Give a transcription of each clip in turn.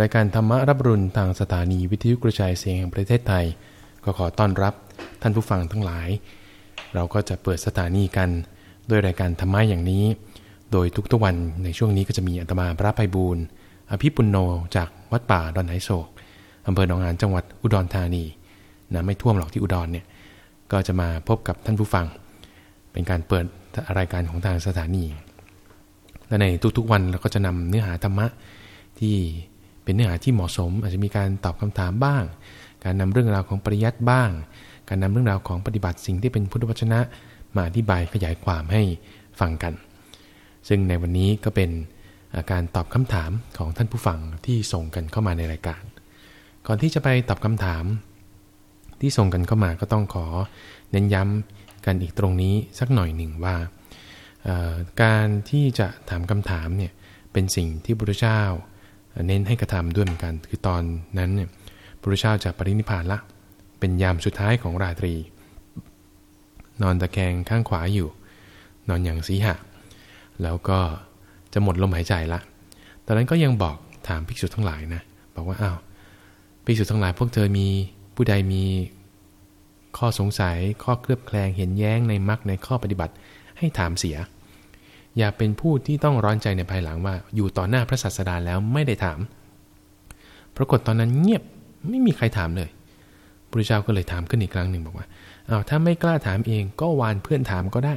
รายการธรรมรับรุณทางสถานีวิทยุกระจายเสียงแห่งประเทศไทย ก็ขอต้อนรับท่านผู้ฟังทั้งหลาย เราก็จะเปิดสถานีกันด้วยรายการธรรมะอย่างนี้ โดยทุกๆวันในช่วงนี้ก็จะมีอาตมาพระภัยบูรณ์อภิปุณโนจากวัดป่าดอนไหโศกอำเภอหนองหานจังหวัดอุดรธานีนะไม่ท่วมหรอกที่อุดรเนี่ยก็จะมาพบกับท่านผู้ฟัง เป็นการเปิดรายการของทางสถานีและในทุกๆวันเราก็จะนำเนื้อหาธรรมะที่ เป็นเนื้อหาที่เหมาะสม อาจจะมีการตอบคำถามบ้าง การนำเรื่องราวของปริยัติบ้าง การนำเรื่องราวของปฏิบัติสิ่งที่เป็นพุทธวจนะ มาอธิบายขยายความให้ฟังกัน ซึ่งในวันนี้ก็เป็นการตอบคำถามของท่านผู้ฟังที่ส่งกันเข้ามาในรายการ ก่อนที่จะไปตอบคำถามที่ส่งกันเข้ามาก็ต้องขอเน้นย้ำกันอีกตรงนี้สักหน่อยหนึ่งว่า การที่จะถามคำถามเนี่ยเป็นสิ่งที่พระพุทธเจ้า เน้นให้กระทำด้วยเหมือนกัน คือตอนนั้นเนี่ยพระพุทธเจ้าจะปรินิพานละ เป็นยามสุดท้ายของราตรี นอนตะแคงข้างขวาอยู่ นอนอย่างสีหะ แล้วก็จะหมดลมหายใจละตอนนั้นก็ยังบอกถามภิกษุทั้งหลายนะบอกว่าอ้าวภิกษุทั้งหลายพวกเธอมีผู้ใดมีข้อสงสัยข้อเคลือบแคลงเห็นแย้งในมรรคในข้อปฏิบัติให้ถามเสีย อย่าเป็นผู้ที่ต้องร้อนใจในภายหลังว่า อยู่ต่อหน้าพระศาสดาแล้วไม่ได้ถาม ปรากฏตอนนั้นเงียบไม่มีใครถามเลยพระเจ้าก็เลยถามขึ้นอีกครั้งหนึ่งบอกว่าเอา้าถ้าไม่กล้าถามเองก็วานเพื่อนถามก็ได้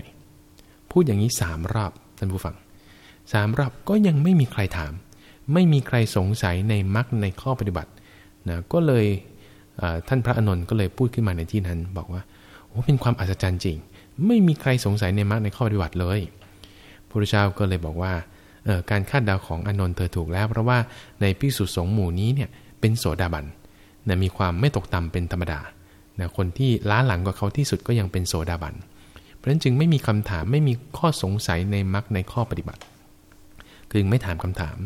พูดอย่างนี้สามรอบท่านผู้ฟังสามรอบก็ยังไม่มีใครถาม ไม่มีใครสงสัยในมรรคในข้อปฏิบัตินะก็เลยท่านพระอนนท์ก็เลยพูดขึ้นมาในที่นั้น บอกว่าโอ้เป็นความอัศจรรย์จริง ไม่มีใครสงสัยในมรรคในข้อปฏิบัติเลย พระเจ้าก็เลยบอกว่าการคาดเดาของอนนท์เธอถูกแล้ว เพราะว่าในพิสุสงหมู่นี้เนี่ยเป็นโสดาบันนะมีความไม่ตกต่ำเป็นธรรมดานะคนที่ล้าหลังกว่าเขาที่สุดก็ยังเป็นโสดาบันเพราะฉะนั้นจึงไม่มีคำถามไม่มีข้อสงสัยในมรรคในข้อปฏิบัติคือไม่ถามคำถาม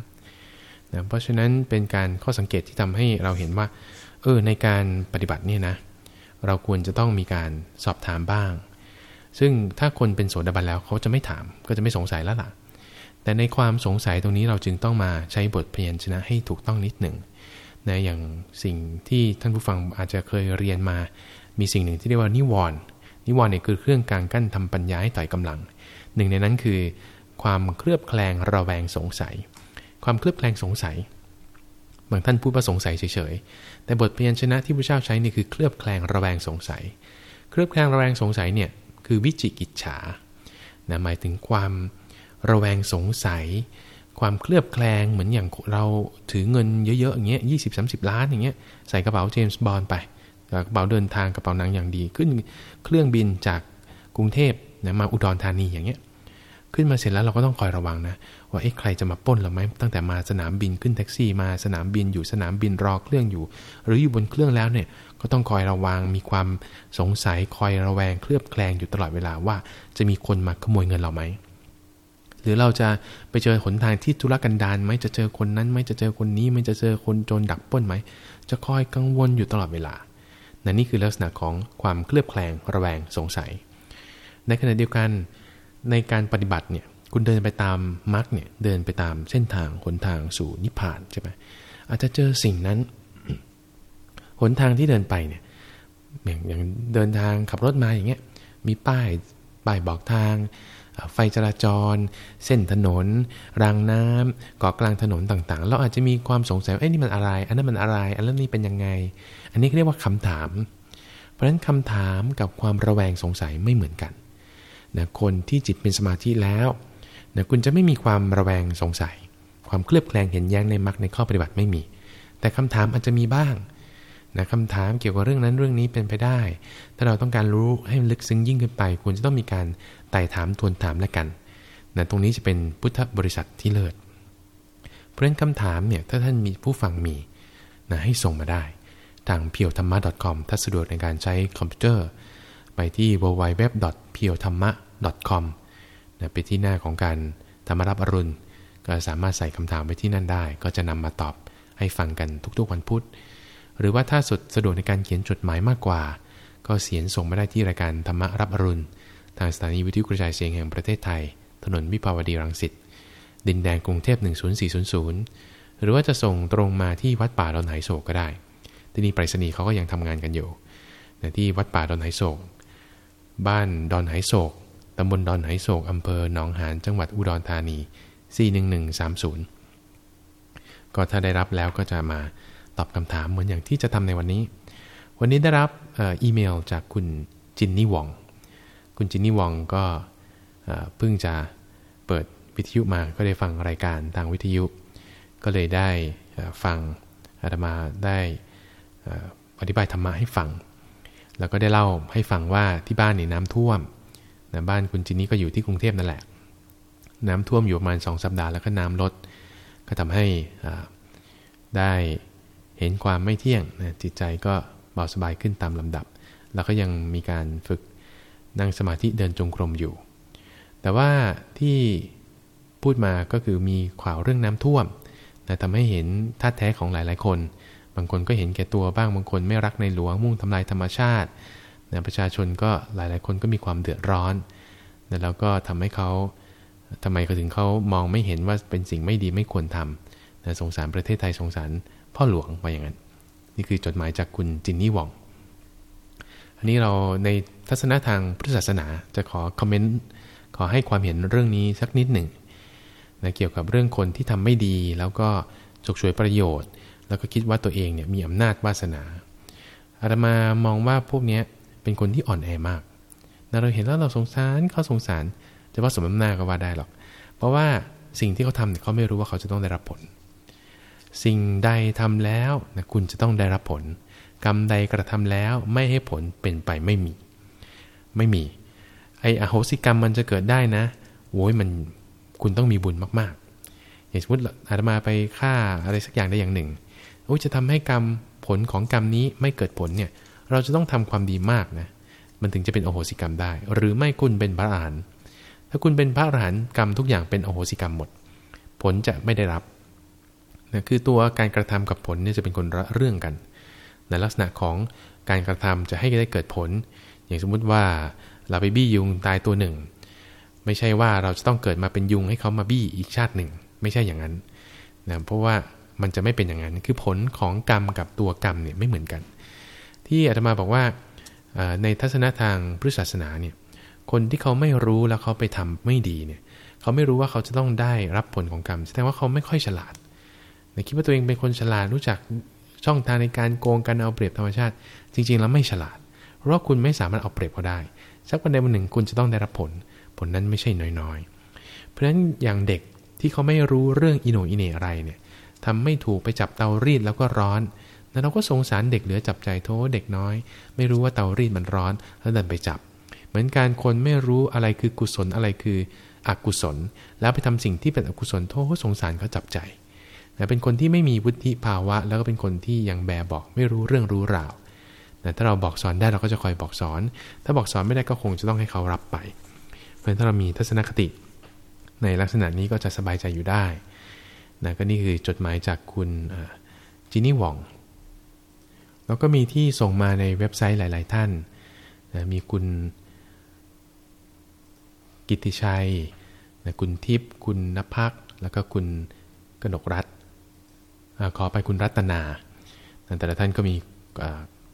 นะเพราะฉะนั้นเป็นการข้อสังเกตที่ทำให้เราเห็นว่าเออในการปฏิบัติเนี่ยนะเราควรจะต้องมีการสอบถามบ้าง ซึ่งถ้าคนเป็นโสดาบันแล้วเขาจะไม่ถามก็จะไม่สงสัยแล้วล่ะ แต่ในความสงสัยตรงนี้เราจึงต้องมาใช้บทเพียนชนะให้ถูกต้องนิดหนึ่งนะอย่างสิ่งที่ท่านผู้ฟังอาจจะเคยเรียนมา มีสิ่งหนึ่งที่เรียกว่านิวรณ์นิวรณ์เนี่ยคือเครื่องกลางกั้นทำปัญญาให้ต่อยกำลัง หนึ่งในนั้นคือ ความเคลือบแคลงระแวงสงสัย ความเคลือบแคลงสงสัย บางท่านพูดว่าสงสัยเฉยๆ แต่บทเพียนชนะที่พระเจ้าใช้นี่คือเคลือบแคลงระแวงสงสัย เคลือบแคลงระแวงสงสัยเนี่ย คือวิจิกิจฉานะหมายถึงความระแวงสงสัย ความเคลือบแคลงเหมือนอย่างเราถือเงินเยอะๆอย่างเงี้ยยี่สิบสาสิบล้านอย่างเงี้ยใส่กระเป๋าเจมส์บอลไปกระเป๋าเดินทางกระเป๋านังอย่างดี ขึ้นเครื่องบินจากกรุงเทพนะมาอุดรธานีอย่างเงี้ยขึ้นมาเสร็จแล้วเราก็ต้องคอยระวังนะว่าเอ๊ะใครจะมาป้นเราไหมตั้งแต่มาสนามบินขึ้นแท็กซี่มาสนามบินอยู่สนามบินรอเครื่องอยู่ หรืออยู่บนเครื่องแล้วเนี่ย ก็ต้องคอยระวัง มีความสงสัยคอยระแวงเคลือบแคลงอยู่ตลอดเวลาว่า จะมีคนมาขโมยเงินเราไหม หรือเราจะไปเจอหนทางที่ธุรกันดารไหมจะเจอคนนั้นไหมจะเจอคนนี้ไหมจะเจอคนโจรดักป้นไหม จะคอยกังวลอยู่ตลอดเวลานั่นนี่คือลักษณะของความเคลือบแคลงระแวงสงสัย ในขณะเดียวกันในการปฏิบัติเนี่ยคุณเดินไปตามมรรคเนี่ยเดินไปตามเส้นทางหนทางสู่นิพพานใช่ไหมอาจจะเจอสิ่งนั้น หนทางที่เดินไปเนี่ยอย่างอย่างเดินทางขับรถมาอย่างเงี้ยมีป้ายป้ายบอกทาง ไฟจราจร เส้นถนน รางน้ำเกาะกลางถนนต่างๆ เราอาจจะมีความสงสัยว่าเอ้นี่มันอะไร อันนั้นมันอะไร อันนั้นนี่เป็นยังไง อันนี้เรียกว่าคำถาม เพราะฉะนั้นคำถามกับความระแวงสงสัยไม่เหมือนกันนะคนที่จิตเป็นสมาธิแล้วนะคุณจะไม่มีความระแวงสงสัย ความเคลือบแคลงเห็นแย้งในมรรคในข้อปฏิบัติไม่มี แต่คำถามอาจจะมีบ้าง นะคำถามเกี่ยวกับเรื่องนั้นเรื่องนี้เป็นไปได้ ถ้าเราต้องการรู้ให้ลึกซึ้งยิ่งขึ้นไปควรจะต้องมีการไต่ถามทวนถามและกันนะตรงนี้จะเป็นพุทธบริษัทที่เลิศเพราะฉะนั้นคำถามเนี่ยถ้าท่านมีผู้ฟังมีนะให้ส่งมาได้ ทาง p i o t h a m m a com ถ้าสะดวกในการใช้คอมพิวเตอร์ ไปที่ www p i o t h a m m a com นะไปที่หน้าของการธรรมรับอรุณ ก็สามารถใส่คำถามไปที่นั่นได้ ก็จะนำมาตอบให้ฟังกันทุกๆวันพุธ หรือว่าถ้าสุดสะดวกในการเขียนจดหมายมากกว่า ก็เสียนส่งมาได้ที่รายการธรรมรับอรุณ ทางสถานีวิทยุกระจายเสียงแห่งประเทศไทย ถนนวิภาวดีรังสิต ดินแดงกรุงเทพ10400 หรือว่าจะส่งตรงมาที่วัดป่าดอนไหโศกก็ได้ ที่นี่ไปรษณีย์เขาก็ยังทำงานกันอยู่แต่ที่วัดป่าดอนไหโศก บ้านดอนไหโศกตำบลดอนไหโศกอำเภอหนองหานจังหวัดอุดรธานี 41130 ก็ถ้าได้รับแล้วก็จะมา ตอบคำถามเหมือนอย่างที่จะทำในวันนี้ วันนี้ได้รับอีเมลจากคุณจินนี่วอง คุณจินนี่วองก็เพิ่งจะเปิดวิทยุมาก็ได้ฟังรายการทางวิทยุ ก็เลยได้ฟังอาตมาได้อธิบายธรรมะให้ฟัง แล้วก็ได้เล่าให้ฟังว่าที่บ้านนี่น้ำท่วมนะบ้านคุณจินนี่ก็อยู่ที่กรุงเทพนั่นแหละ น้ำท่วมอยู่ประมาณสองสัปดาห์แล้วก็น้ำลด ก็ทำให้ได้ เห็นความไม่เที่ยงนะจิตใจก็เบาสบายขึ้นตามลำดับ แล้วก็ยังมีการฝึกนั่งสมาธิเดินจงกรมอยู่ แต่ว่าที่พูดมาก็คือมีข่าวเรื่องน้ำท่วมนะทำให้เห็นท่าแท้ของหลาย ๆ คน บางคนก็เห็นแก่ตัวบ้าง บางคนไม่รักในหลวงมุ่งทำลายธรรมชาตินะประชาชนก็หลาย ๆ คนก็มีความเดือดร้อนนะแล้วก็ทำให้เขาทำไมเขาถึงเขามองไม่เห็นว่าเป็นสิ่งไม่ดีไม่ควรทำนะสงสารประเทศไทยสงสาร พ่อหลวงมาอย่างนั้น นี่คือจดหมายจากคุณจินนี่วอง อันนี้เราในทัศนะทางพุทธศาสนาจะขอคอมเมนต์ขอให้ความเห็นเรื่องนี้สักนิดหนึ่งนะเกี่ยวกับเรื่องคนที่ทำไม่ดี แล้วก็ฉกฉวยประโยชน์ แล้วก็คิดว่าตัวเองเนี่ยมีอำนาจวาสนาอาตมามองว่าพวกนี้เป็นคนที่อ่อนแอมากนะเราเห็นแล้วเราสงสารเขาสงสารจะว่าสมน้ำหน้าก็ว่าได้หรอก เพราะว่าสิ่งที่เขาทำเนี่ยเขาไม่รู้ว่าเขาจะต้องได้รับผล สิ่งใดทำแล้วนะคุณจะต้องได้รับผล กรรมใดกระทำแล้วไม่ให้ผลเป็นไปไม่มี ไม่มี ไอ้อโหสิกรรมมันจะเกิดได้นะโว้ยมันคุณต้องมีบุญมากๆ อย่างสมมติอาตมาไปฆ่าอะไรสักอย่างได้อย่างหนึ่งโอ้จะทำให้กรรมผลของกรรมนี้ไม่เกิดผลเนี่ย เราจะต้องทำความดีมากนะมันถึงจะเป็นโอโหสิกรรมได้ หรือไม่คุณเป็นพระอรหันต์ถ้าคุณเป็นพระอรหันต์กรรมทุกอย่างเป็นโอโหสิกรรมหมด ผลจะไม่ได้รับ นะคือตัวการกระทำกับผลเนี่ยจะเป็นคนละเรื่องกันในลักษณะของการกระทำจะให้ได้เกิดผล อย่างสมมุติว่าเราไปบี้ยุงตายตัวหนึ่ง ไม่ใช่ว่าเราจะต้องเกิดมาเป็นยุงให้เขามาบี้อีกชาติหนึ่ง ไม่ใช่อย่างนั้นนะเพราะว่ามันจะไม่เป็นอย่างนั้น คือผลของกรรมกับตัวกรรมเนี่ยไม่เหมือนกัน ที่อาตมาบอกว่าในทัศนะทางพุทธศาสนาเนี่ยคนที่เขาไม่รู้แล้วเขาไปทำไม่ดีเนี่ยเขาไม่รู้ว่าเขาจะต้องได้รับผลของกรรม แสดงว่าเขาไม่ค่อยฉลาด คิดว่าตัวเองเป็นคนฉลาดรู้จักช่องทางในการโกงกันเอาเปรียบธรรมชาติ จริงๆแล้วไม่ฉลาด เพราะคุณไม่สามารถเอาเปรียบเขาได้ สักวันใดวันหนึ่งคุณจะต้องได้รับผล ผลนั้นไม่ใช่น้อยๆ เพราะฉะนั้นอย่างเด็กที่เขาไม่รู้เรื่องอิโนอิเนอะไรเนี่ยทำไม่ถูกไปจับเตารีดแล้วก็ร้อนแล้วเราก็สงสารเด็กเหลือจับใจโทษเด็กน้อย ไม่รู้ว่าเตารีดมันร้อนแล้วเดินไปจับ เหมือนการคนไม่รู้อะไรคือกุศลอะไรคืออกุศล แล้วไปทำสิ่งที่เป็นอกุศลโทษสงสารเขาจับใจ นะเป็นคนที่ไม่มีวุฒิภาวะ แล้วก็เป็นคนที่ยังแบบอกไม่รู้เรื่องรู้ราวนะถ้าเราบอกสอนได้เราก็จะคอยบอกสอน ถ้าบอกสอนไม่ได้ก็คงจะต้องให้เขารับไป เพราะฉะนั้นถ้าเรามีทัศนคติ ในลักษณะนี้ก็จะสบายใจอยู่ได้นะก็นี่คือจดหมายจากคุณจินี่หว่อง แล้วก็มีที่ส่งมาในเว็บไซต์หลาย ๆ ท่านนะมีคุณกิติชัยนะคุณทิพย์ คุณนภักแล้วก็คุณกนกรัฐ ขอไปคุณรัตนา แต่ละท่านก็มี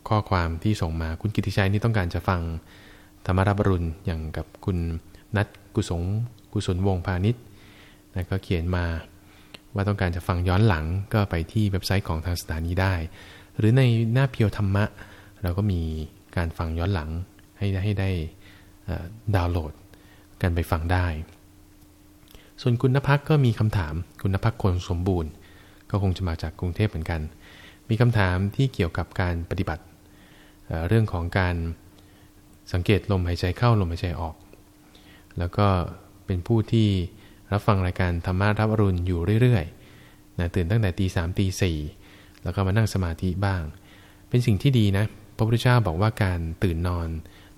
ข้อความที่ส่งมาคุณกิติชัยนี่ต้องการจะฟังธรรมรับรุณอย่างกับคุณนัทกุศลกุศลวงพาณิชย์นะก็เขียนมาว่าต้องการจะฟังย้อนหลังก็ไปที่เว็บไซต์ของทางสถานีได้ หรือในหน้าเพียวธรรมะ เราก็มีการฟังย้อนหลังให้ให้ได้ดาวน์โหลด กันไปฟังได้ ส่วนคุณนภักก็มีคำถามคุณนภักคนสมบูรณ์ ก็คงจะมาจากกรุงเทพเหมือนกัน มีคำถามที่เกี่ยวกับการปฏิบัติเรื่องของการสังเกตลมหายใจเข้าลมหายใจออก แล้วก็เป็นผู้ที่รับฟังรายการธรรมะรับอรุณอยู่เรื่อยๆนะตื่นตั้งแต่ตีสามตีสี่แล้วก็มานั่งสมาธิบ้าง เป็นสิ่งที่ดีนะพระพุทธเจ้าบอกว่าการตื่นนอน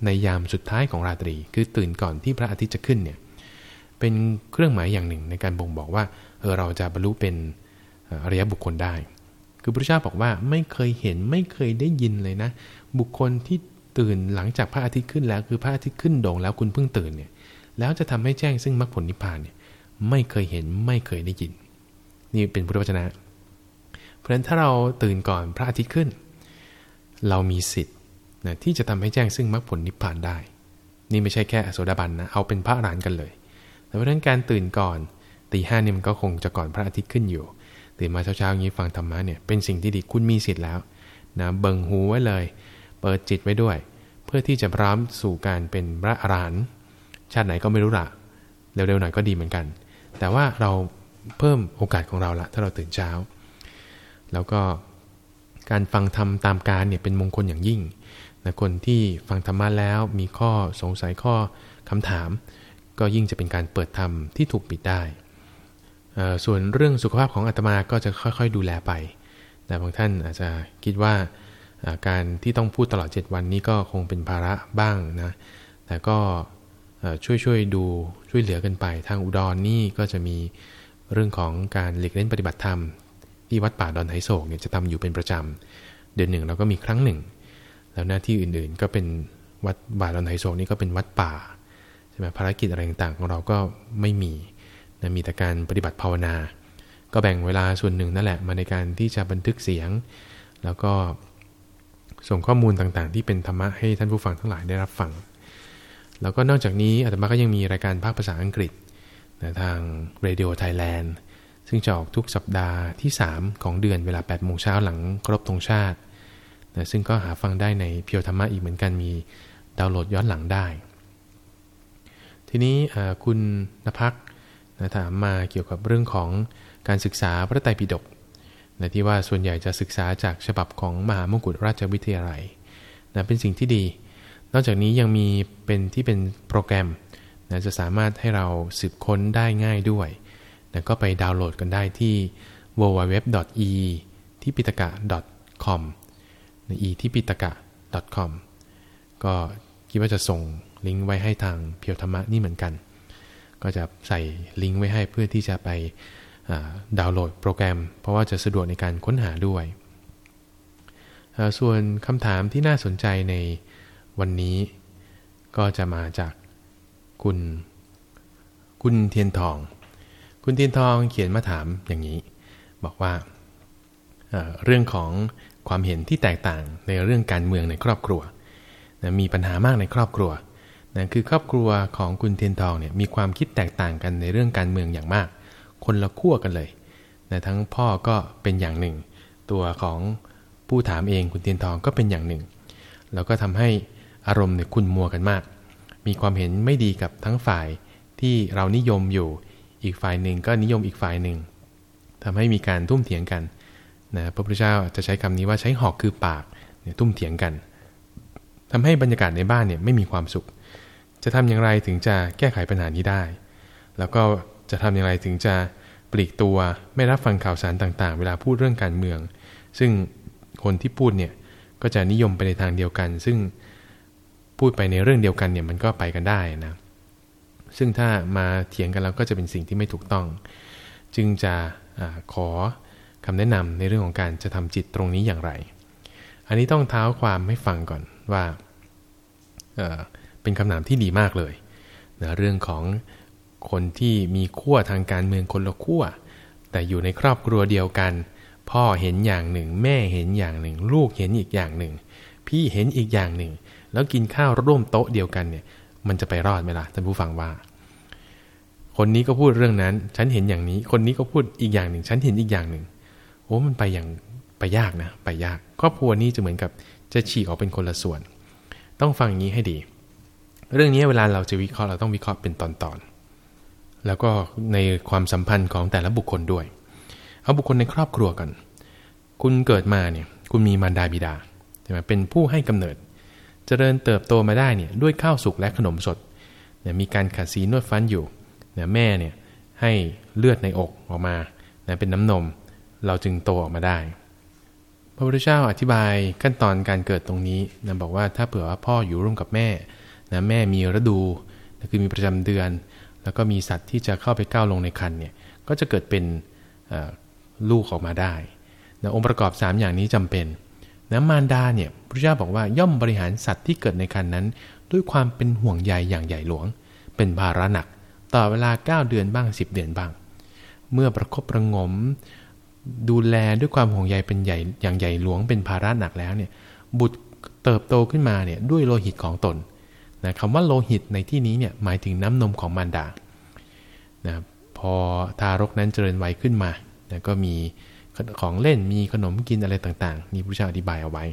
ในยามสุดท้ายของราตรี คือตื่นก่อนที่พระอาทิตย์จะขึ้นเนี่ยเป็นเครื่องหมายอย่างหนึ่งในการบ่งบอกว่าเออเราจะบรรลุเป็น อริยบุคคลได้ คือพระเจ้าบอกว่าไม่เคยเห็นไม่เคยได้ยินเลยนะ บุคคลที่ตื่นหลังจากพระอาทิตย์ขึ้นแล้วคือพระอาทิตย์ขึ้นโด่งแล้วคุณเพิ่งตื่นเนี่ยแล้วจะทำให้แจ้งซึ่งมรรคผลนิพพานเนี่ยไม่เคยเห็นไม่เคยได้ยิน นี่เป็นพุทธวจนะ เพราะฉะนั้นถ้าเราตื่นก่อนพระอาทิตย์ขึ้น เรามีสิทธิ์นะที่จะทำให้แจ้งซึ่งมรรคผลนิพพานได้ นี่ไม่ใช่แค่อโสดาบันนะเอาเป็นพระอรหันต์กันเลยแต่เพราะฉะนั้นการตื่นก่อนตีห้านี่มันก็คงจะก่อนพระอาทิตย์ขึ้นอยู่ ตื่นมาเช้าๆอย่างนี้ฟังธรรมะเนี่ยเป็นสิ่งที่ดีคุณมีสิทธิ์แล้วนะเบิ่งหูไว้เลย เปิดจิตไว้ด้วย เพื่อที่จะพร้อมสู่การเป็นพระอรหันต์ชาติไหนก็ไม่รู้ละเร็วๆหน่อยก็ดีเหมือนกัน แต่ว่าเราเพิ่มโอกาสของเราละถ้าเราตื่นเช้า แล้วก็การฟังธรรมตามการเนี่ยเป็นมงคลอย่างยิ่งนะคนที่ฟังธรรมะแล้วมีข้อสงสัยข้อคำถาม ก็ยิ่งจะเป็นการเปิดธรรมที่ถูกปิดได้ ส่วนเรื่องสุขภาพของอาตมาก็จะค่อยๆ ดูแลไป แต่บางท่านอาจจะคิดว่าการที่ต้องพูดตลอด 7 วันนี้ก็คงเป็นภาระบ้างนะ แต่ก็ช่วยช่วยดูช่วยเหลือกันไป ทางอุดรนนี่ก็จะมีเรื่องของการหลีกเล่นปฏิบัติธรรม ที่วัดป่าดอนไหโศกเนี่ยจะทำอยู่เป็นประจำเดือนหนึ่งเราก็มีครั้งหนึ่ง แล้วหน้าที่อื่นๆก็เป็นวัดป่าดอนไหโศกนี่ก็เป็นวัดป่าใช่ไหมภารกิจอะไรต่างๆของเราก็ไม่มี มีแต่การปฏิบัติภาวนา ก็แบ่งเวลาส่วนหนึ่งนั่นแหละมาในการที่จะบันทึกเสียง แล้วก็ส่งข้อมูลต่างๆ ที่เป็นธรรมะให้ท่านผู้ฟังทั้งหลายได้รับฟัง แล้วก็นอกจากนี้อาตมาก็ยังมีรายการภาคภาษาอังกฤษนะทาง Radio Thailand ซึ่งจะออกทุกสัปดาห์ที่ 3 ของเดือนเวลา8โมงเช้าหลังครบธงชาตินะซึ่งก็หาฟังได้ในเพียวธรรมะอีกเหมือนกันมีดาวน์โหลดย้อนหลังได้ ทีนี้คุณนภัก นะถามมาเกี่ยวกับเรื่องของการศึกษาพระไตรปิฎกนะที่ว่าส่วนใหญ่จะศึกษาจากฉบับของมหามงกุฎราชวิทยาลัยนะเป็นสิ่งที่ดี นอกจากนี้ยังมีเป็นที่เป็นโปรแกรมนะจะสามารถให้เราสืบค้นได้ง่ายด้วยนะก็ไปดาวน์โหลดกันได้ที่ www.e ที่ปิตกะ .com e ที่ปิตกะ .com ก็คิดว่าจะส่งลิงก์ไว้ให้ทางเพียวธรรมะนี่เหมือนกัน ก็จะใส่ลิงก์ไว้ให้เพื่อที่จะไปดาวน์โหลดโปรแกรม เพราะว่าจะสะดวกในการค้นหาด้วย ส่วนคำถามที่น่าสนใจในวันนี้ ก็จะมาจากคุณคุณเทียนทอง คุณเทียนทองเขียนมาถามอย่างนี้ บอกว่าเเรื่องของความเห็นที่แตกต่างในเรื่องการเมืองในครอบครัว มีปัญหามากในครอบครัว นะคือครอบครัวของคุณเทียนทองเนี่ยมีความคิดแตกต่างกันในเรื่องการเมืองอย่างมาก คนละขั้วกันเลยนะทั้งพ่อก็เป็นอย่างหนึ่ง ตัวของผู้ถามเองคุณเทียนทองก็เป็นอย่างหนึ่ง แล้วก็ทำให้อารมณ์เนี่ยคุณมัวกันมาก มีความเห็นไม่ดีกับทั้งฝ่ายที่เรานิยมอยู่อีกฝ่ายหนึ่งก็นิยมอีกฝ่ายหนึ่งทำให้มีการทุ่มเถียงกันนะพระพุทธเจ้าจะใช้คำนี้ว่าใช้หอกคือปากเนี่ยทุ่มเถียงกันทำให้บรรยากาศในบ้านเนี่ยไม่มีความสุข จะทำอย่างไรถึงจะแก้ไขปัญหานี้ได้ แล้วก็จะทำอย่างไรถึงจะปลีกตัวไม่รับฟังข่าวสารต่างๆ เวลาพูดเรื่องการเมือง ซึ่งคนที่พูดเนี่ยก็จะนิยมไปในทางเดียวกัน ซึ่งพูดไปในเรื่องเดียวกันเนี่ยมันก็ไปกันได้นะซึ่งถ้ามาเถียงกันแล้วก็จะเป็นสิ่งที่ไม่ถูกต้อง จึงจะอขอคำแนะนำในเรื่องของการจะทำจิตตรงนี้อย่างไร อันนี้ต้องเท้าความให้ฟังก่อนว่า เป็นคำถามที่ดีมากเลยนะเรื่องของคนที่มีขั้วทางการเมืองคนละขั้วแต่อยู่ในครอบครัวเดียวกัน พ่อเห็นอย่างหนึ่ง แม่เห็นอย่างหนึ่ง ลูกเห็นอีกอย่างหนึ่ง พี่เห็นอีกอย่างหนึ่ง แล้วกินข้าวร่วมโต๊ะเดียวกันเนี่ยมันจะไปรอดไหมล่ะท่านผู้ฟังว่า คนนี้ก็พูดเรื่องนั้น ฉันเห็นอย่างนี้ คนนี้ก็พูดอีกอย่างหนึ่ง ฉันเห็นอีกอย่างหนึ่ง โอ้มันไปอย่างไปยากนะ ไปยาก ครอบครัวนี้จะเหมือนกับจะฉีกออกเป็นคนละส่วน ต้องฟังอย่างนี้ให้ดี เรื่องนี้เวลาเราจะวิเคราะห์เราต้องวิเคราะห์เป็นตอนๆ แล้วก็ในความสัมพันธ์ของแต่ละบุคคลด้วย เอาบุคคลในครอบครัวกันคุณเกิดมาเนี่ยคุณมีมารดาบิดาใช่ไหมเป็นผู้ให้กำเนิดเจริญเติบโตมาได้เนี่ยด้วยข้าวสุกและขนมสดเนี่ยมีการขัดสีนวดฟันอยู่เนี่ยแม่เนี่ยให้เลือดในอกออกมาเนี่ยเป็นน้ำนม เราจึงโตออกมาได้ พระพุทธเจ้าอธิบายขั้นตอนการเกิดตรงนี้นะบอกว่าถ้าเผื่อว่าพ่ออยู่ร่วมกับแม่ นะแม่มีฤดูนะคือมีประจำเดือน แล้วก็มีสัตว์ที่จะเข้าไปก้าวลงในคันเนี่ยก็จะเกิดเป็นลูกออกมาได้นะองค์ประกอบ 3 อย่างนี้จำเป็นนะมารดาเนี่ยพระเจ้าบอกว่าย่อมบริหารสัตว์ที่เกิดในคันนั้น ด้วยความเป็นห่วงใยอย่างใหญ่หลวง เป็นภาระหนัก ต่อเวลา 9 เดือนบ้าง 10 เดือนบ้าง เมื่อประคบประงม ดูแลด้วยความห่วงใยเป็นใหญ่อย่างใหญ่หลวง เป็นภาระหนักแล้วเนี่ยบุตรเติบโตขึ้นมาเนี่ยด้วยโลหิตของตน นะคำว่าโลหิตในที่นี้เนี่ยหมายถึงน้ำนมของมารดานะพอทารกนั้นเจริญวัยขึ้นมานะก็มีของเล่นมีขนมกินอะไรต่างๆนี่พระเจ้าอธิบายเอาไว้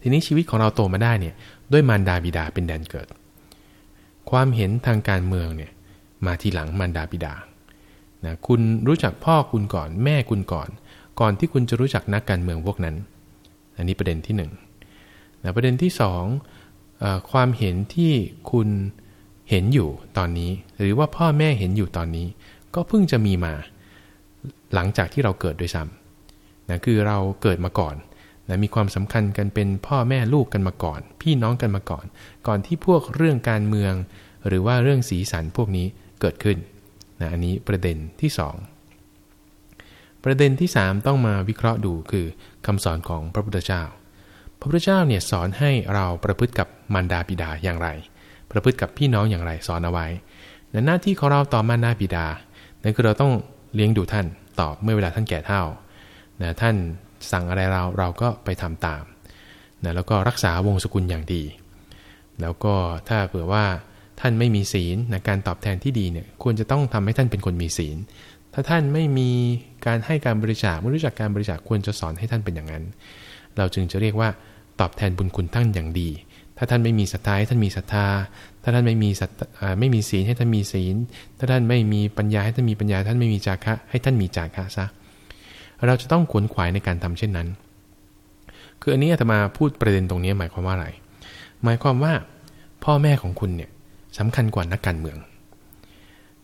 ทีนี้ชีวิตของเราโตมาได้เนี่ยด้วยมารดาบิดาเป็นแดนเกิด ความเห็นทางการเมืองเนี่ยมาทีหลังมารดาบิดานะคุณรู้จักพ่อคุณก่อนแม่คุณก่อน ก่อนที่คุณจะรู้จักนักการเมืองพวกนั้น อันนี้ประเด็นที่1นนะประเด็นที่2อ ความเห็นที่คุณเห็นอยู่ตอนนี้ หรือว่าพ่อแม่เห็นอยู่ตอนนี้ ก็เพิ่งจะมีมา หลังจากที่เราเกิดด้วยซ้ำนะคือเราเกิดมาก่อนนะมีความสำคัญกันเป็นพ่อแม่ลูกกันมาก่อน พี่น้องกันมาก่อน ก่อนที่พวกเรื่องการเมือง หรือว่าเรื่องสีสันพวกนี้เกิดขึ้นนะอันนี้ประเด็นที่ 2 ประเด็นที่ 3 ต้องมาวิเคราะห์ดูคือคำสอนของพระพุทธเจ้า พระพุทธเจ้าเนี่ยสอนให้เราประพฤติกับมารดาบิดาอย่างไร ประพฤติกับพี่น้องอย่างไรสอนเอาไว้หน้าที่ของเราต่อมารดาบิดา นั่นคือเราต้องเลี้ยงดูท่านตอบเมื่อเวลาท่านแก่เท่านะท่านสั่งอะไรเราเราก็ไปทำตามนะแล้วก็รักษาวงศกุลอย่างดี แล้วก็ถ้าเผื่อว่าท่านไม่มีศีลนะการตอบแทนที่ดีเนี่ยควรจะต้องทำให้ท่านเป็นคนมีศีล ถ้าท่านไม่มีการให้การบริจาคไม่รู้จักการบริจาคควรจะสอนให้ท่านเป็นอย่างนั้น เราจึงจะเรียกว่าตอบแทนบุญคุณท่านอย่างดี ถ้าท่านไม่มีศรัทธาให้ท่านมีศรัทธา ถ้าท่านไม่มีศรัทไม่มีศีลให้ท่านมีศีล ถ้าท่านไม่มีปัญญาให้ท่านมีปัญญา ท่านไม่มีจาคะให้ท่านมีจาคะซะ เราจะต้องขวนขวายในการทำเช่นนั้น คืออันนี้อาตมาพูดประเด็นตรงนี้หมายความว่าอะไร หมายความว่า พ่อแม่ของคุณเนี่ยสำคัญกว่านักการเมือง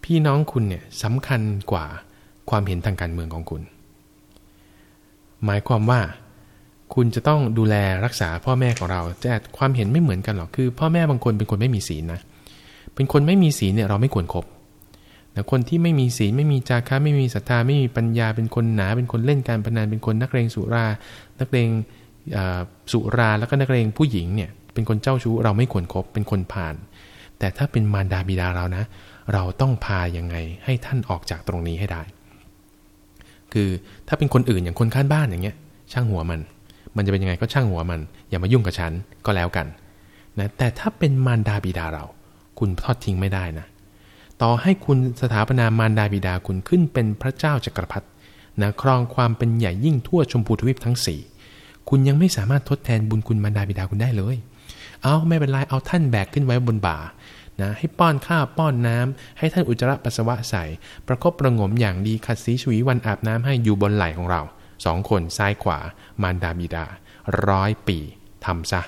พี่น้องคุณเนี่ยสำคัญกว่าความเห็นทางการเมืองของคุณ หมายความว่า คุณจะต้องดูแลรักษาพ่อแม่ของเราแต่ความเห็นไม่เหมือนกันหรอกคือ พ่อแม่บางคนเป็นคนไม่มีศีลนะเป็นคนไม่มีศีลเนี่ยเราไม่ควรครบแต่คนที่ไม่มีศีลไม่มีจาระไม่มีศรัทธาไม่มีปัญญาเป็นคนหนา เป็นคนเล่นการพนันเป็นคนนักเลงสุรา นักเลงสุราแล้วก็นักเลงผู้หญิงเนี่ยเป็นคนเจ้าชู้เราไม่ควรครบเป็นคนผ่าน แต่ถ้าเป็นมารดาบิดาเรานะ เราต้องพายังไงให้ท่านออกจากตรงนี้ให้ได้ คือถ้าเป็นคนอื่นอย่างคนข้างบ้านอย่างเงี้ย ช่างหัวมัน มันจะเป็นยังไงก็ช่างหัวมัน อย่ามายุ่งกับฉันก็แล้วกันนะแต่ถ้าเป็นมารดาบิดาเรา คุณทอดทิ้งไม่ได้นะ ต่อให้คุณสถาปนามารดาบิดาคุณขึ้นเป็นพระเจ้าจักรพรรดินะครองความเป็นใหญ่ยิ่งทั่วชมพูทวีปทั้งสี่คุณยังไม่สามารถทดแทนบุญคุณมารดาบิดาคุณได้เลย เอาไม่เป็นไรเอาท่านแบกขึ้นไว้บนบ่านะให้ป้อนข้าวป้อนน้ำให้ท่านอุจจาระปัสสาวะใส่ ประคบประงมอย่างดีขัดสีชวีวันอาบน้ำให้อยู่บนไหล่ของเรา สองคนซ้ายขวามารดาบิดาร้อยปีทำซะ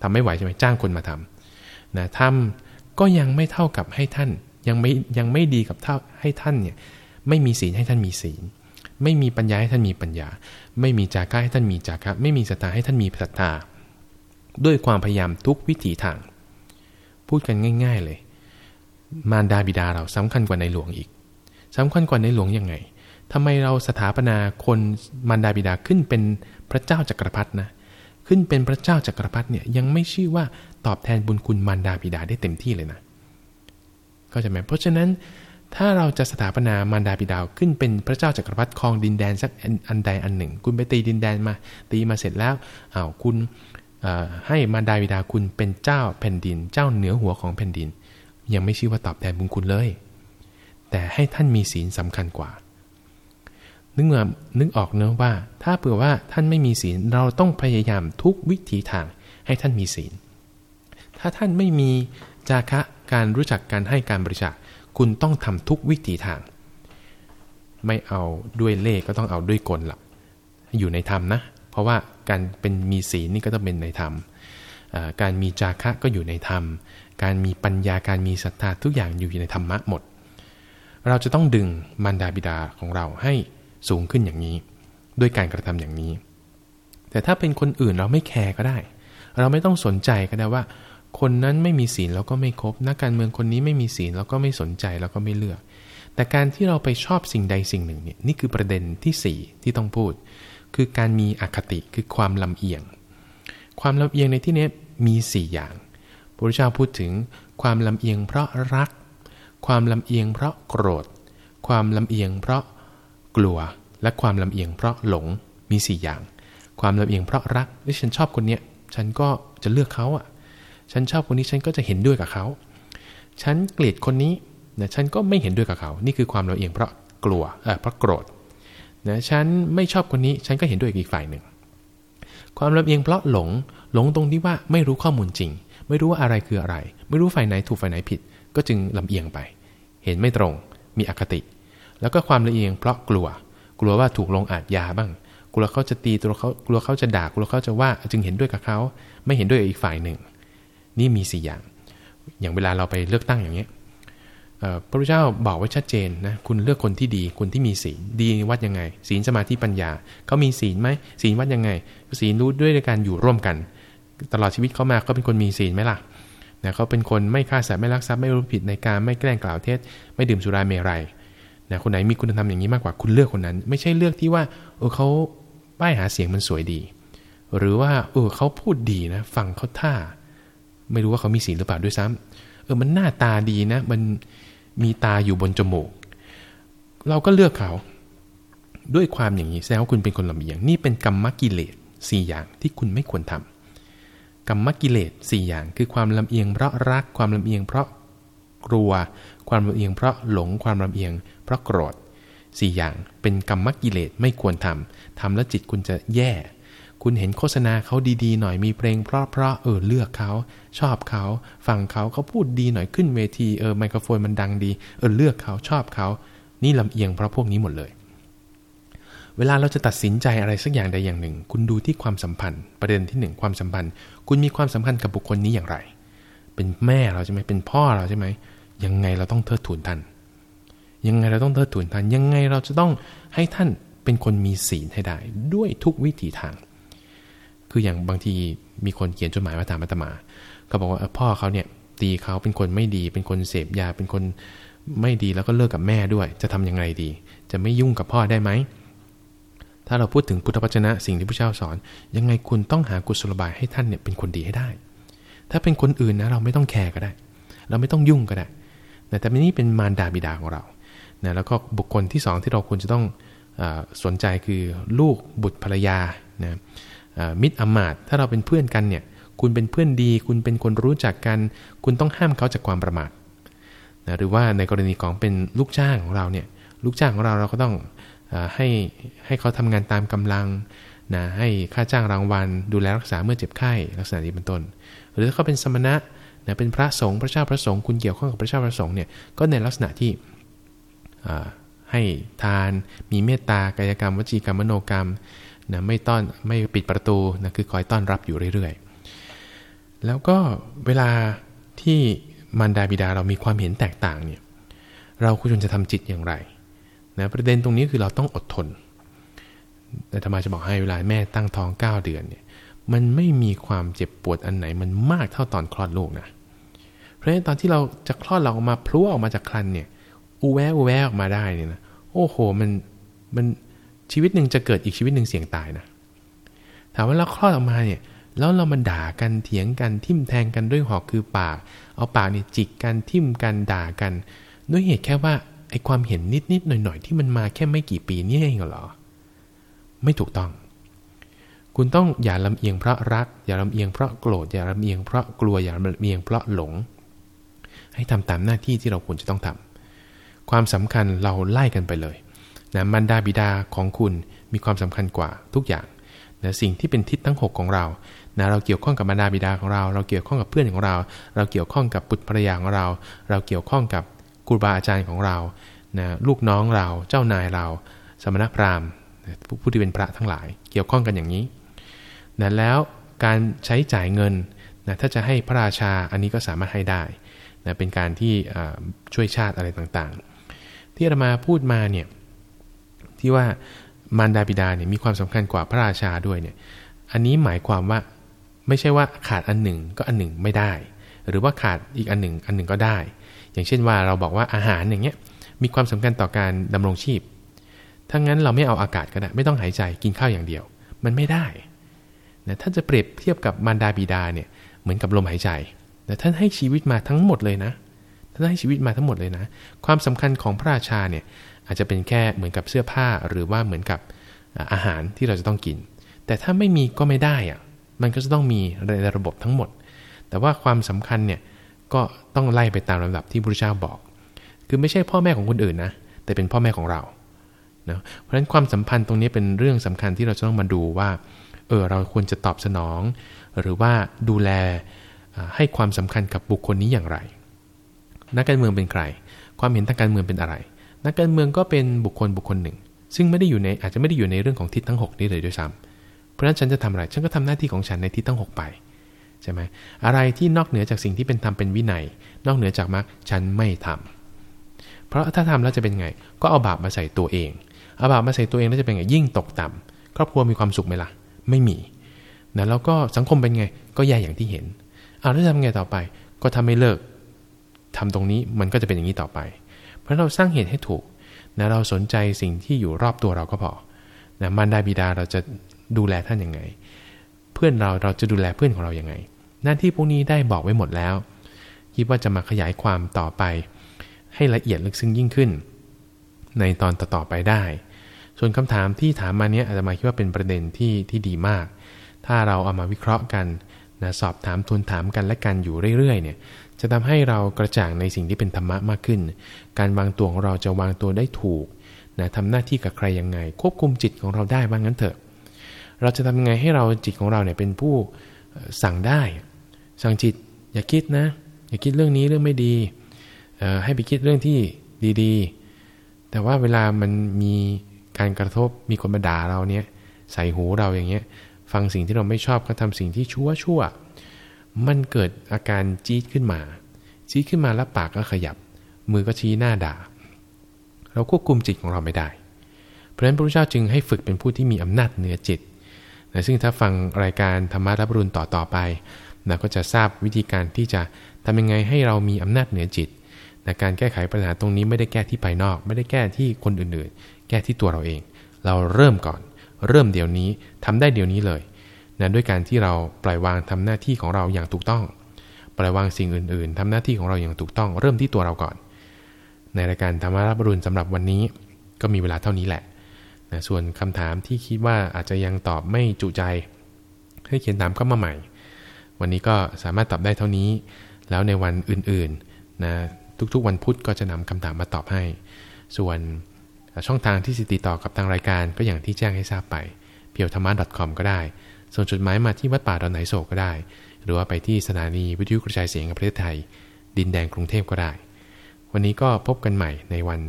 ทำไม่ไหวใช่ไหมจ้างคนมาทำนะทำก็ยังไม่เท่ากับให้ท่านยังไม่ยังไม่ดีกับเท่าให้ท่านเนี่ยไม่มีศีลให้ท่านมีศีล ไม่มีปัญญาให้ท่านมีปัญญา ไม่มีจาระให้ท่านมีจาระไม่มีศรัทธาให้ท่านมีศรัทธาด้วยความพยายามทุกวิถีทาง พูดกันง่าย ๆเลย มารดาบิดาเราสำคัญกว่าในหลวงอีกสำคัญกว่าในหลวงยังไง ทำไมเราสถาปนาคนมารดาบิดาขึ้นเป็นพระเจ้าจักรพรรดินะ ขึ้นเป็นพระเจ้าจักรพรรดิเนี่ยยังไม่ชื่อว่าตอบแทนบุญคุณมารดาบิดาได้เต็มที่เลยนะก็จะไหมเพราะฉะนั้นถ้าเราจะสถาปนามารดาบิดาขึ้นเป็นพระเจ้าจักรพรรดิครองดินแดนสักอันใดอันหนึ่ง คุณไปตีดินแดนมา ตีมาเสร็จแล้วอ้าวคุณให้มารดาบิดาคุณเป็นเจ้าแผ่นดิน เจ้าเหนือหัวของแผ่นดิน ยังไม่ชื่อว่าตอบแทนบุญคุณเลย แต่ให้ท่านมีศีลสำคัญกว่า นึกว่านึกออกเนะว่า ถ้าเผื่อว่าท่านไม่มีศีลเราต้องพยายามทุกวิถีทางให้ท่านมีศีล ถ้าท่านไม่มีจาคะการรู้จักการให้การบริจาคคุณต้องทำทุกวิถีทาง ไม่เอาด้วยเลขก็ต้องเอาด้วยกลละอยู่ในธรรมนะ เพราะว่าการเป็นมีศีลนี่ก็ต้องเป็นในธรรมการมีจาคะก็อยู่ในธรรม การมีปัญญาการมีศรัทธาทุกอย่างอยู่ในธรรมะหมด เราจะต้องดึงมารดาบิดาของเราให้ สูงขึ้นอย่างนี้ ด้วยการกระทำอย่างนี้ แต่ถ้าเป็นคนอื่นเราไม่แคร์ก็ได้ เราไม่ต้องสนใจก็ได้ว่า คนนั้นไม่มีศีลเราก็ไม่ครบนักการเมืองคนนี้ไม่มีศีลเราก็ไม่สนใจเราก็ไม่เลือก แต่การที่เราไปชอบสิ่งใดสิ่งหนึ่งเนี่ยนี่คือประเด็นที่4ที่ต้องพูด คือการมีอคติคือความลำเอียง ความลำเอียงในที่นี้มี 4 อย่างพระพุทธเจ้าพูดถึงความลำเอียงเพราะรัก ความลำเอียงเพราะโกรธ ความลำเอียงเพราะ กลัวและความลำเอียงเพราะหลงมี4อย่าง ความลำเอียงเพราะรักที่ฉันชอบคนเนี้ยฉันก็จะเลือกเขาอะ ฉันชอบคนนี้ฉันก็จะเห็นด้วยกับเขา ฉันเกลียดคนนี้นะฉันก็ไม่เห็นด้วยกับเขา นี่คือความลำเอียงเพราะกลัวเออเพราะโกรธนะฉันไม่ชอบคนนี้ฉันก็เห็นด้วยอีกฝ่ายหนึ่ง ความลำเอียงเพราะหลงหลงตรงที่ว่าไม่รู้ข้อมูลจริง ไม่รู้ว่าอะไรคืออะไร ไม่รู้ฝ่ายไหนถูกฝ่ายไหนผิด ก็จึงลำเอียงไป เห็นไม่ตรง มีอคติ แล้วก็ความละเอียงเพราะกลัว กลัวว่าถูกลงอาจยาบ้าง กลัวเขาจะตีตัวเขากลัวเขาจะด่ากลัวเขาจะว่าจึงเห็นด้วยกับเขา ไม่เห็นด้วยอีกฝ่ายหนึ่ง นี่มีสี่อย่าง อย่างเวลาเราไปเลือกตั้งอย่างเนี้ยพระพุทธเจ้าบอกไว้ชัดเจนนะคุณเลือกคนที่ดีคนที่มีศีลดีวัดยังไง ศีลสมาธิปัญญาเขามีศีลไหมศีลวัดยังไงศีลรู้ด้วยในการอยู่ร่วมกัน ตลอดชีวิตเขามาก็เป็นคนมีศีลไหมล่ะนะเขาเป็นคนไม่ฆ่าสัตว์ไม่ลักทรัพย์ไม่รู้ผิดในการไม่แกล้งกล่าวเท็จไม่ดื่มสุราเมรัย นะคนไหนมีคุณธรรมอย่างนี้มากกว่าคุณเลือกคนนั้น ไม่ใช่เลือกที่ว่าเออเขาป้ายหาเสียงมันสวยดี หรือว่าเออเขาพูดดีนะ ฟังเขาท่า ไม่รู้ว่าเขามีศีลหรือเปล่าด้วยซ้ำเออมันหน้าตาดีนะ มันมีตาอยู่บนจมูก เราก็เลือกเขาด้วยความอย่างนี้แสดงว่าคุณเป็นคนลำเอียง นี่เป็นกรรมกิเลสสี่อย่างที่คุณไม่ควรทำกรรมกิเลสสี่อย่างคือความลำเอียงเพราะรักความลำเอียงเพราะกลัว ความลำเอียงเพราะหลงความลำเอียง เพราะโกรธสี่อย่างเป็นกรรมกิเลสไม่ควรทำทำแล้วจิตคุณจะแย่ คุณเห็นโฆษณาเขาดีๆ หน่อยมีเพลงเพราะๆเออเลือกเขาชอบเขาฟังเขาเขาพูดดีหน่อยขึ้นเวทีเออไมโครโฟนมันดังดีเออเลือกเขาชอบเขานี่ลำเอียงเพราะพวกนี้หมดเลย เวลาเราจะตัดสินใจอะไรสักอย่างใดอย่างหนึ่ง คุณดูที่ความสัมพันธ์ ประเด็นที่หนึ่งความสัมพันธ์ คุณมีความสัมพันธ์กับบุคคลนี้อย่างไร เป็นแม่เราใช่ไหมเป็นพ่อเราใช่ไหมยังไงเราต้องเทิดทูนท่าน ยังไงเราต้องเทิดทูนท่าน ยังไงเราจะต้องให้ท่านเป็นคนมีศีลให้ได้ ด้วยทุกวิถีทาง คืออย่างบางทีมีคนเขียนจดหมายมาถามอาตมาเขาบอกว่าพ่อเขาเนี่ยตีเขาเป็นคนไม่ดี เป็นคนเสพยา เป็นคนไม่ดีแล้วก็เลิกกับแม่ด้วย จะทํำยังไงดี จะไม่ยุ่งกับพ่อได้ไหม ถ้าเราพูดถึงพุทธวจนะสิ่งที่พระเจ้าสอน ยังไงคุณต้องหากุศลบายให้ท่านเนี่ยเป็นคนดีให้ได้ ถ้าเป็นคนอื่นนะเราไม่ต้องแคร์ก็ได้ เราไม่ต้องยุ่งก็ได้ แต่ไม่นี่เป็นมารดาบิดาของเรา นะแล้วก็บุคคลที่สองที่เราควรจะต้องอสนใจคือลูกบุตรภรรยานะมิตรอมาตถ้าเราเป็นเพื่อนกันเนี่ยคุณเป็นเพื่อนดี คุณเป็นคนรู้จักกัน คุณต้องห้ามเขาจากความประมาทนะหรือว่าในกรณีของเป็นลูกจ้างของเราเนี่ยลูกจ้างของเราเราก็ต้องอให้ให้เขาทำงานตามกำลังนะให้ค่าจ้างรางวัล ดูแลรักษาเมื่อเจ็บไข้ลักษณะนี้เป็นต้น หรือถ้าเขาเป็นสมณะนะเป็นพระสงฆ์พระเจ้าพระสงฆ์คุณเกี่ยวข้องกับพระเจ้าพระสงฆ์เนี่ยก็ในลักษณะที่ ให้ทานมีเมตตากายกรรม วจีกรรมมโนกรรมนะไม่ต้อนไม่ปิดประตูนะคือคอยต้อนรับอยู่เรื่อยๆ แล้วก็เวลาที่มารดาบิดาเรามีความเห็นแตกต่างเนี่ยเราควรจะทำจิตอย่างไรนะประเด็นตรงนี้คือเราต้องอดทนแต่ธรรมาจะบอกให้เวลาแม่ตั้งท้อง 9 เดือนเนี่ยมันไม่มีความเจ็บปวดอันไหนมันมากเท่าตอนคลอดลูกนะ เพราะฉะนั้นตอนที่เราจะคลอดเราออกมาพลุออกมาจากครันเนี่ย อูแวอูแวออกมาได้เนี่ยนะโอ้โหมันมันชีวิตหนึ่งจะเกิดอีกชีวิตหนึ่งเสี่ยงตายนะถามว่าเราคลอดออกมาเนี่ยแล้วเรามาด่ากันเถียงกันทิ่มแทงกันด้วยหอกคือปาก เอาปากเนี่ยจิกกันทิ่มกันด่ากัน ด้วยเหตุแค่ว่าไอ้ความเห็นนิดนิดหน่อยหน่อยที่มันมาแค่ไม่กี่ปีนี่เองเหรอ ไม่ถูกต้อง คุณต้องอย่าลำเอียงเพราะรัก อย่าลำเอียงเพราะโกรธอย่าลำเอียงเพราะกลัวอย่าลำเอียงเพราะหลง ให้ทำตามหน้าที่ที่เราควรจะต้องทำ ความสำคัญเราไล่กันไปเลยนะมันดาบิดาของคุณมีความสำคัญกว่าทุกอย่างนะสิ่งที่เป็นทิศทั้ง 6 ของเรานะเราเกี่ยวข้องกับมารดาบิดาของเรา เราเกี่ยวข้องกับเพื่อนของเรา เราเกี่ยวข้องกับบุตรภรรยาของเรา เราเกี่ยวข้องกับครูบาอาจารย์ของเรานะลูกน้องเรา เจ้านายเรา สมณพราหมณ์ผู้ที่เป็นพระทั้งหลาย เกี่ยวข้องกันอย่างนี้นะแล้วการใช้จ่ายเงินนะถ้าจะให้พระราชาอันนี้ก็สามารถให้ได้นะเป็นการที่ช่วยชาติอะไรต่างๆ ที่เรามาพูดมาเนี่ยที่ว่ามารดาบิดาเนี่ยมีความสำคัญกว่าพระราชาด้วยเนี่ยอันนี้หมายความว่าไม่ใช่ว่าขาดอันหนึ่งก็อันหนึ่งไม่ได้ หรือว่าขาดอีกอันหนึ่งอันหนึ่งก็ได้ อย่างเช่นว่าเราบอกว่าอาหารอย่างเงี้ยมีความสำคัญต่อการดำรงชีพถ้างั้นเราไม่เอาอากาศก็ได้ไม่ต้องหายใจกินข้าวอย่างเดียว มันไม่ได้นะท่านจะเปรียบเทียบกับมารดาบิดาเนี่ยเหมือนกับลมหายใจแต่ท่านให้ชีวิตมาทั้งหมดเลยนะ ท่านให้ชีวิตมาทั้งหมดเลยนะ ความสำคัญของพระราชาเนี่ยอาจจะเป็นแค่เหมือนกับเสื้อผ้าหรือว่าเหมือนกับอาหารที่เราจะต้องกิน แต่ถ้าไม่มีก็ไม่ได้อะมันก็จะต้องมีในระบบทั้งหมด แต่ว่าความสำคัญเนี่ยก็ต้องไล่ไปตามลำดับที่พระพุทธเจ้าบอก คือไม่ใช่พ่อแม่ของคนอื่นนะ แต่เป็นพ่อแม่ของเรานะเพราะฉะนั้นความสัมพันธ์ตรงนี้เป็นเรื่องสำคัญที่เราจะต้องมาดูว่า เออเราควรจะตอบสนอง หรือว่าดูแลให้ความสำคัญกับบุคคลนี้อย่างไร นักการเมืองเป็นใคร ความเห็นทางการเมืองเป็นอะไร นักการเมืองก็เป็นบุคคลบุคคลหนึ่ง ซึ่งไม่ได้อยู่ในอาจจะไม่ได้อยู่ในเรื่องของทิศทั้ง 6 นี้เลยด้วยซ้ำเพราะฉะนั้นฉันจะทำอะไร ฉันก็ทำหน้าที่ของฉันในทิศทั้ง 6 ไปใช่ไหมอะไรที่นอกเหนือจากสิ่งที่เป็นธรรมเป็นวินัย นอกเหนือจากมรรคฉันไม่ทำเพราะถ้าทำแล้วจะเป็นไง ก็เอาบาปมาใส่ตัวเอง เอาบาปมาใส่ตัวเองแล้วจะเป็นไงยิ่งตกต่ำครอบครัวมีความสุขไหมล่ะ ไม่มีนะแล้วก็สังคมเป็นไง ก็แย่อย่างที่เห็นเอาแล้วทำไงต่อไป ก็ทำไม่เลิก ทำตรงนี้มันก็จะเป็นอย่างนี้ต่อไป เพราะเราสร้างเหตุให้ถูกนะเราสนใจสิ่งที่อยู่รอบตัวเราก็พอนะมารดาบิดาเราจะดูแลท่านยังไง เพื่อนเราเราจะดูแลเพื่อนของเรายัางไง หน้าที่พวกนี้ได้บอกไว้หมดแล้ว คิดว่าจะมาขยายความต่อไป ให้ละเอียดลึกซึ้งยิ่งขึ้น ในตอนต่อๆไปได้ ส่วนคำถามที่ถามมาเนี้ยอาจจะมาคิดว่าเป็นประเด็นที่ที่ดีมาก ถ้าเราเอามาวิเคราะห์กันนะสอบถามทวนถามกันและกันอยู่เรื่อยๆเนี่ย จะทำให้เรากระจ่างในสิ่งที่เป็นธรรมะมากขึ้น การวางตัวของเราจะวางตัวได้ถูกนะทำหน้าที่กับใครยังไง ควบคุมจิตของเราได้บ้างงั้นเถอะ เราจะทำยังไงให้เราจิตของเราเนี่ยเป็นผู้สั่งได้ สั่งจิตอย่าคิดนะ อย่าคิดเรื่องนี้เรื่องไม่ดี ให้ไปคิดเรื่องที่ดีๆ แต่ว่าเวลามันมีการกระทบมีคนมาด่าเราเนี่ยใส่หูเราอย่างเงี้ย ฟังสิ่งที่เราไม่ชอบก็ทำสิ่งที่ชั่วชั่ว มันเกิดอาการจี๊ดขึ้นมา จี๊ดขึ้นมาแล้วปากก็ขยับ มือก็ชี้หน้าด่า เราควบคุมจิตของเราไม่ได้ เพราะฉะนั้นพระพุทธเจ้าจึงให้ฝึกเป็นผู้ที่มีอำนาจเหนือจิตนะซึ่งถ้าฟังรายการธรรมะรับรุนต่อต่อไปนะก็จะทราบวิธีการที่จะทำยังไงให้เรามีอำนาจเหนือจิตนะการแก้ไขปัญหาตรงนี้ไม่ได้แก้ที่ภายนอก ไม่ได้แก้ที่คนอื่นๆ แก้ที่ตัวเราเอง เราเริ่มก่อน เริ่มเดี๋ยวนี้ทำได้เดี๋ยวนี้เลย นะด้วยการที่เราปล่อยวางทำหน้าที่ของเราอย่างถูกต้อง ปล่อยวางสิ่งอื่น ๆทำหน้าที่ของเราอย่างถูกต้อง เริ่มที่ตัวเราก่อน ในรายการธรรมารับรุณสำหรับวันนี้ ก็มีเวลาเท่านี้แหละนะส่วนคำถามที่คิดว่าอาจจะยังตอบไม่จุใจ ให้เขียนถามเข้ามาใหม่ วันนี้ก็สามารถตอบได้เท่านี้ แล้วในวันอื่นๆนะทุกๆ วันพุธก็จะนำคำถามมาตอบให้ ส่วนช่องทางที่สิติต่อกับทางรายการก็อย่างที่แจ้งให้ทราบไปเพียวธรรมะ .com ก็ได้ ส่งจดหมายมาที่วัดป่าดอนไหนโศกก็ได้ หรือว่าไปที่สถานีวิทยุกระจายเสียงแห่งประเทศไทย ดินแดงกรุงเทพก็ได้ วันนี้ก็พบกันใหม่ในวัน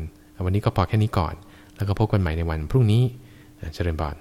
วันนี้ก็พอแค่นี้ก่อน แล้วก็พบกันใหม่ในวันพรุ่งนี้เจริญบอน